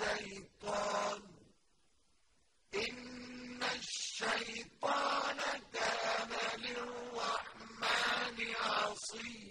الشيطان. إن الشيطان كان للرحمن عصيا.